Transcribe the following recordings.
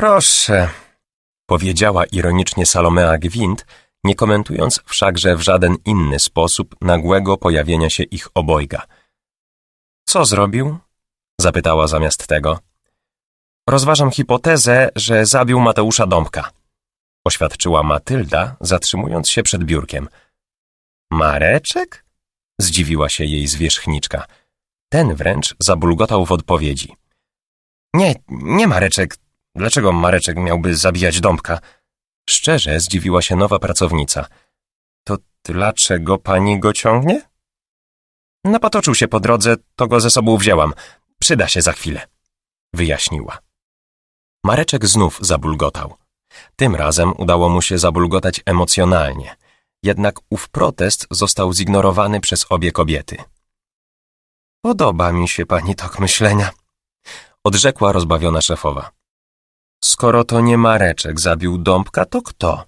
Proszę, powiedziała ironicznie Salomea Gwint, nie komentując wszakże w żaden inny sposób nagłego pojawienia się ich obojga. Co zrobił? zapytała zamiast tego. Rozważam hipotezę, że zabił Mateusza Dąbka, oświadczyła Matylda, zatrzymując się przed biurkiem. Mareczek? Zdziwiła się jej zwierzchniczka. Ten wręcz zabulgotał w odpowiedzi. Nie, nie Mareczek. Dlaczego Mareczek miałby zabijać Dąbka? Szczerze zdziwiła się nowa pracownica. To dlaczego pani go ciągnie? Napatoczył się po drodze, to go ze sobą wzięłam. Przyda się za chwilę. Wyjaśniła. Mareczek znów zabulgotał. Tym razem udało mu się zabulgotać emocjonalnie. Jednak ów protest został zignorowany przez obie kobiety. Podoba mi się pani tok myślenia, odrzekła rozbawiona szefowa. Skoro to nie Mareczek zabił Dąbka, to kto?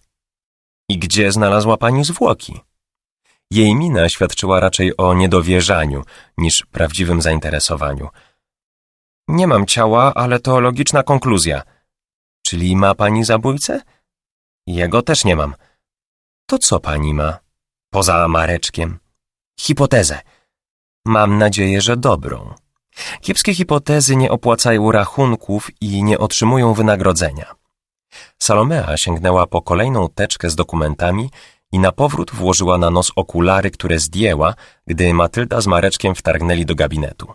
I gdzie znalazła pani zwłoki? Jej mina świadczyła raczej o niedowierzaniu niż prawdziwym zainteresowaniu. Nie mam ciała, ale to logiczna konkluzja. Czyli ma pani zabójcę? Jego też nie mam. To co pani ma? Poza Mareczkiem. Hipotezę. Mam nadzieję, że dobrą. Kiepskie hipotezy nie opłacają rachunków i nie otrzymują wynagrodzenia. Salomea sięgnęła po kolejną teczkę z dokumentami i na powrót włożyła na nos okulary, które zdjęła, gdy Matylda z Mareczkiem wtargnęli do gabinetu.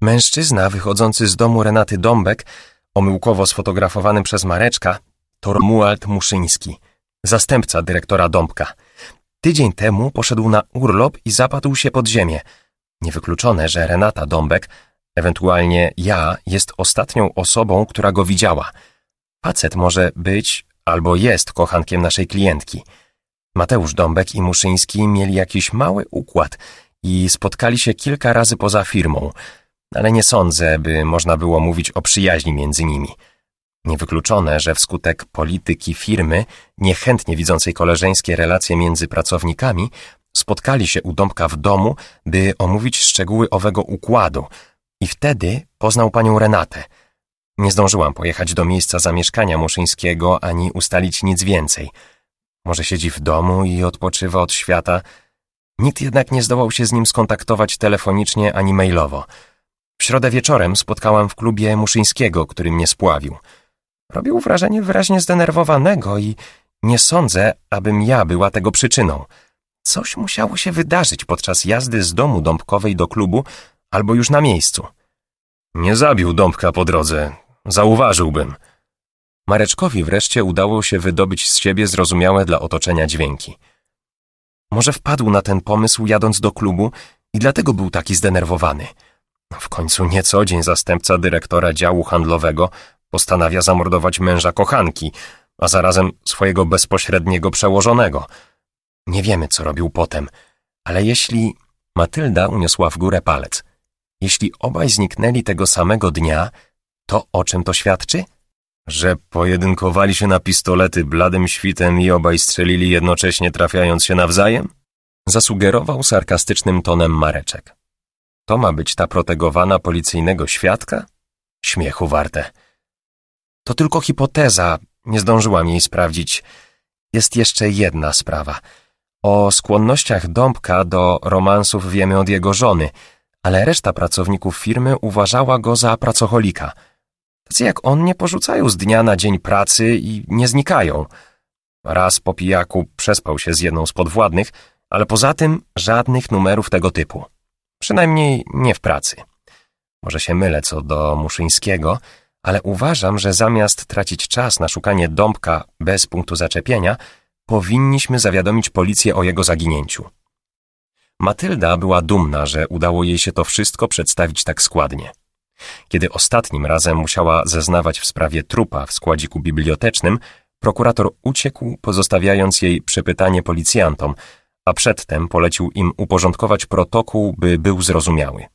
Mężczyzna wychodzący z domu Renaty Dąbek, omyłkowo sfotografowany przez Mareczka, to Romuald Muszyński, zastępca dyrektora Dąbka. Tydzień temu poszedł na urlop i zapadł się pod ziemię – Niewykluczone, że Renata Dąbek, ewentualnie ja, jest ostatnią osobą, która go widziała. Facet może być albo jest kochankiem naszej klientki. Mateusz Dąbek i Muszyński mieli jakiś mały układ i spotkali się kilka razy poza firmą, ale nie sądzę, by można było mówić o przyjaźni między nimi. Niewykluczone, że wskutek polityki firmy, niechętnie widzącej koleżeńskie relacje między pracownikami, spotkali się u Dąbka w domu, by omówić szczegóły owego układu i wtedy poznał panią Renatę. Nie zdążyłam pojechać do miejsca zamieszkania Muszyńskiego ani ustalić nic więcej. Może siedzi w domu i odpoczywa od świata. Nikt jednak nie zdołał się z nim skontaktować telefonicznie ani mailowo. W środę wieczorem spotkałam w klubie Muszyńskiego, który mnie spławił. Robił wrażenie wyraźnie zdenerwowanego i nie sądzę, abym ja była tego przyczyną. Coś musiało się wydarzyć podczas jazdy z domu Dąbkowej do klubu albo już na miejscu. Nie zabił Dąbka po drodze. Zauważyłbym. Mareczkowi wreszcie udało się wydobyć z siebie zrozumiałe dla otoczenia dźwięki. Może wpadł na ten pomysł jadąc do klubu i dlatego był taki zdenerwowany. W końcu nie co dzień zastępca dyrektora działu handlowego postanawia zamordować męża kochanki, a zarazem swojego bezpośredniego przełożonego – nie wiemy, co robił potem, ale jeśli... Matylda uniosła w górę palec. Jeśli obaj zniknęli tego samego dnia, to o czym to świadczy? Że pojedynkowali się na pistolety bladym świtem i obaj strzelili jednocześnie trafiając się nawzajem? Zasugerował sarkastycznym tonem Mareczek. To ma być ta protegowana policyjnego świadka? Śmiechu warte. To tylko hipoteza, nie zdążyłam jej sprawdzić. Jest jeszcze jedna sprawa – o skłonnościach Dąbka do romansów wiemy od jego żony, ale reszta pracowników firmy uważała go za pracocholika. Tacy jak on nie porzucają z dnia na dzień pracy i nie znikają. Raz po pijaku przespał się z jedną z podwładnych, ale poza tym żadnych numerów tego typu. Przynajmniej nie w pracy. Może się mylę co do Muszyńskiego, ale uważam, że zamiast tracić czas na szukanie Dąbka bez punktu zaczepienia, Powinniśmy zawiadomić policję o jego zaginięciu. Matylda była dumna, że udało jej się to wszystko przedstawić tak składnie. Kiedy ostatnim razem musiała zeznawać w sprawie trupa w składziku bibliotecznym, prokurator uciekł, pozostawiając jej przepytanie policjantom, a przedtem polecił im uporządkować protokół, by był zrozumiały.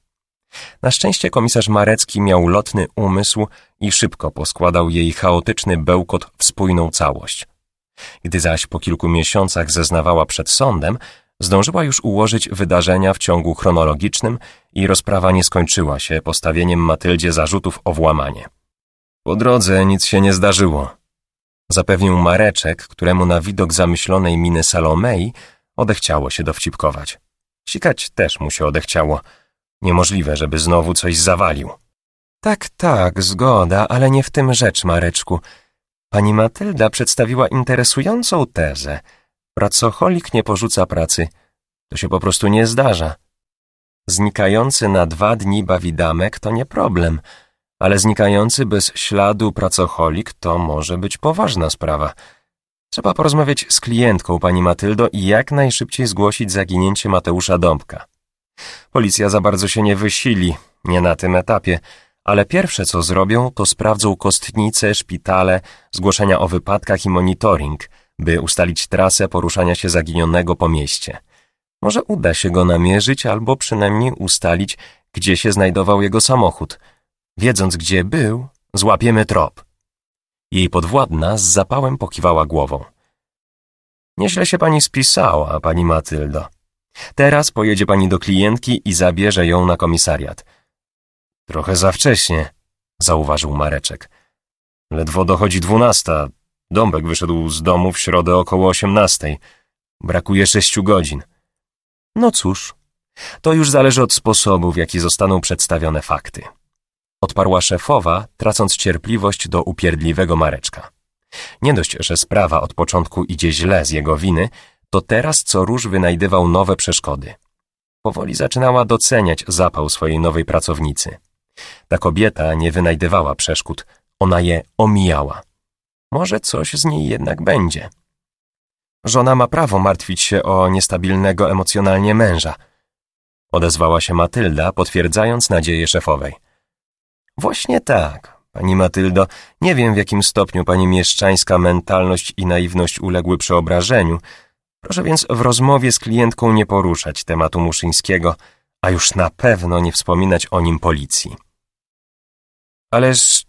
Na szczęście komisarz Marecki miał lotny umysł i szybko poskładał jej chaotyczny bełkot w spójną całość. Gdy zaś po kilku miesiącach zeznawała przed sądem, zdążyła już ułożyć wydarzenia w ciągu chronologicznym i rozprawa nie skończyła się postawieniem Matyldzie zarzutów o włamanie. Po drodze nic się nie zdarzyło. Zapewnił Mareczek, któremu na widok zamyślonej miny Salomei odechciało się dowcipkować. Sikać też mu się odechciało. Niemożliwe, żeby znowu coś zawalił. Tak, tak, zgoda, ale nie w tym rzecz, Mareczku. Pani Matylda przedstawiła interesującą tezę. Pracocholik nie porzuca pracy. To się po prostu nie zdarza. Znikający na dwa dni bawidamek to nie problem, ale znikający bez śladu pracocholik to może być poważna sprawa. Trzeba porozmawiać z klientką pani Matyldo i jak najszybciej zgłosić zaginięcie Mateusza Dąbka. Policja za bardzo się nie wysili, nie na tym etapie, ale pierwsze co zrobią, to sprawdzą kostnice, szpitale, zgłoszenia o wypadkach i monitoring, by ustalić trasę poruszania się zaginionego po mieście. Może uda się go namierzyć albo przynajmniej ustalić, gdzie się znajdował jego samochód. Wiedząc, gdzie był, złapiemy trop. Jej podwładna z zapałem pokiwała głową. Nieźle się pani spisała, pani Matyldo. Teraz pojedzie pani do klientki i zabierze ją na komisariat. Trochę za wcześnie, zauważył Mareczek. Ledwo dochodzi dwunasta. Dąbek wyszedł z domu w środę około osiemnastej. Brakuje sześciu godzin. No cóż, to już zależy od sposobu, w jaki zostaną przedstawione fakty. Odparła szefowa, tracąc cierpliwość do upierdliwego Mareczka. Nie dość, że sprawa od początku idzie źle z jego winy, to teraz co róż wynajdywał nowe przeszkody. Powoli zaczynała doceniać zapał swojej nowej pracownicy. Ta kobieta nie wynajdywała przeszkód, ona je omijała. Może coś z niej jednak będzie. Żona ma prawo martwić się o niestabilnego emocjonalnie męża. Odezwała się Matylda, potwierdzając nadzieję szefowej. Właśnie tak, pani Matyldo. Nie wiem, w jakim stopniu pani mieszczańska mentalność i naiwność uległy przeobrażeniu. Proszę więc w rozmowie z klientką nie poruszać tematu Muszyńskiego, a już na pewno nie wspominać o nim policji. Ależ,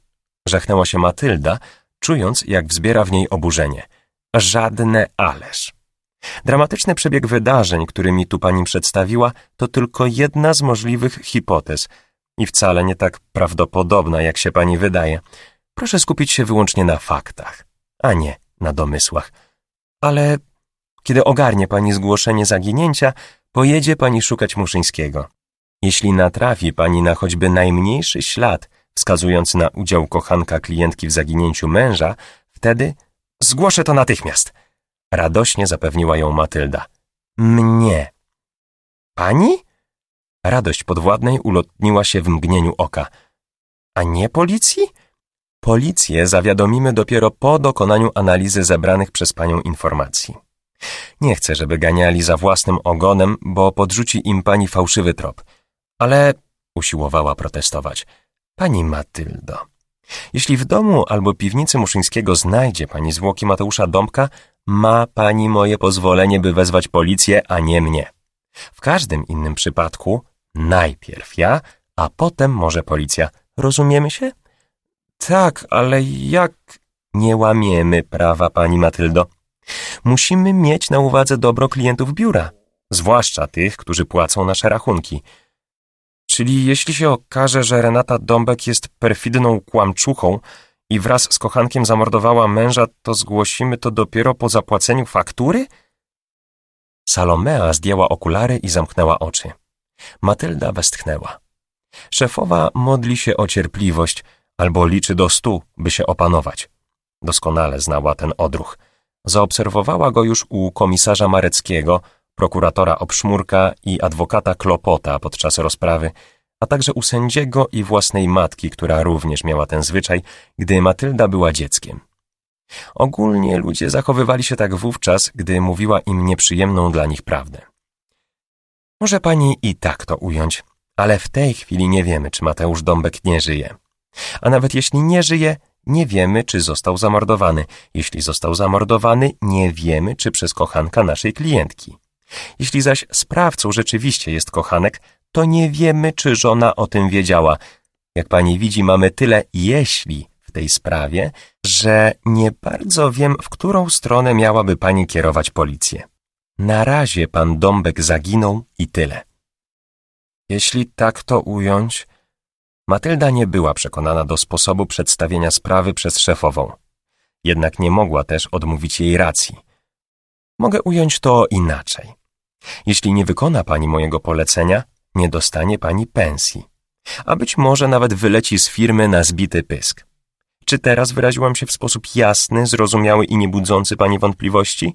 żachnęła się Matylda, czując, jak wzbiera w niej oburzenie. Żadne ależ. Dramatyczny przebieg wydarzeń, który mi tu pani przedstawiła, to tylko jedna z możliwych hipotez i wcale nie tak prawdopodobna, jak się pani wydaje. Proszę skupić się wyłącznie na faktach, a nie na domysłach. Ale kiedy ogarnie pani zgłoszenie zaginięcia, pojedzie pani szukać Muszyńskiego. Jeśli natrafi pani na choćby najmniejszy ślad wskazujący na udział kochanka klientki w zaginięciu męża, wtedy zgłoszę to natychmiast. Radośnie zapewniła ją Matylda. Mnie. Pani? Radość podwładnej ulotniła się w mgnieniu oka. A nie policji? Policję zawiadomimy dopiero po dokonaniu analizy zebranych przez panią informacji. Nie chcę, żeby ganiali za własnym ogonem, bo podrzuci im pani fałszywy trop. Ale usiłowała protestować. Pani Matyldo, jeśli w domu albo piwnicy Muszyńskiego znajdzie pani zwłoki Mateusza Dąbka, ma pani moje pozwolenie, by wezwać policję, a nie mnie. W każdym innym przypadku najpierw ja, a potem może policja. Rozumiemy się? Tak, ale jak... Nie łamiemy prawa, pani Matyldo. Musimy mieć na uwadze dobro klientów biura, zwłaszcza tych, którzy płacą nasze rachunki. Czyli jeśli się okaże, że Renata Dąbek jest perfidną kłamczuchą i wraz z kochankiem zamordowała męża, to zgłosimy to dopiero po zapłaceniu faktury? Salomea zdjęła okulary i zamknęła oczy. Matylda westchnęła. Szefowa modli się o cierpliwość albo liczy do stu, by się opanować. Doskonale znała ten odruch. Zaobserwowała go już u komisarza Mareckiego, prokuratora Obszmurka i adwokata Klopota podczas rozprawy, a także u sędziego i własnej matki, która również miała ten zwyczaj, gdy Matylda była dzieckiem. Ogólnie ludzie zachowywali się tak wówczas, gdy mówiła im nieprzyjemną dla nich prawdę. Może pani i tak to ująć, ale w tej chwili nie wiemy, czy Mateusz Dąbek nie żyje. A nawet jeśli nie żyje, nie wiemy, czy został zamordowany. Jeśli został zamordowany, nie wiemy, czy przez kochanka naszej klientki. Jeśli zaś sprawcą rzeczywiście jest kochanek, to nie wiemy, czy żona o tym wiedziała. Jak pani widzi, mamy tyle jeśli w tej sprawie, że nie bardzo wiem, w którą stronę miałaby pani kierować policję. Na razie pan Dąbek zaginął i tyle. Jeśli tak to ująć, Matylda nie była przekonana do sposobu przedstawienia sprawy przez szefową. Jednak nie mogła też odmówić jej racji. Mogę ująć to inaczej. Jeśli nie wykona pani mojego polecenia, nie dostanie pani pensji. A być może nawet wyleci z firmy na zbity pysk. Czy teraz wyraziłam się w sposób jasny, zrozumiały i nie budzący pani wątpliwości?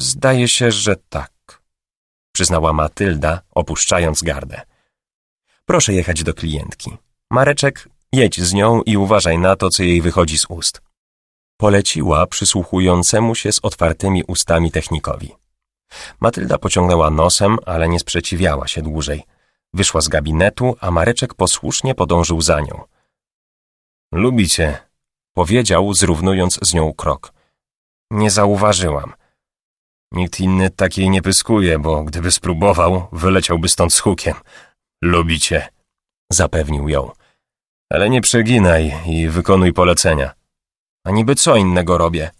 Zdaje się, że tak, przyznała Matylda, opuszczając gardę. Proszę jechać do klientki. Mareczek, jedź z nią i uważaj na to, co jej wychodzi z ust. Poleciła przysłuchującemu się z otwartymi ustami technikowi. Matylda pociągnęła nosem, ale nie sprzeciwiała się dłużej. Wyszła z gabinetu, a Mareczek posłusznie podążył za nią. Lubi cię, powiedział, zrównując z nią krok. Nie zauważyłam. Nikt inny takiej nie pyskuje, bo gdyby spróbował, wyleciałby stąd z hukiem. Lubi cię, zapewnił ją. Ale nie przeginaj i wykonuj polecenia. A niby co innego robię?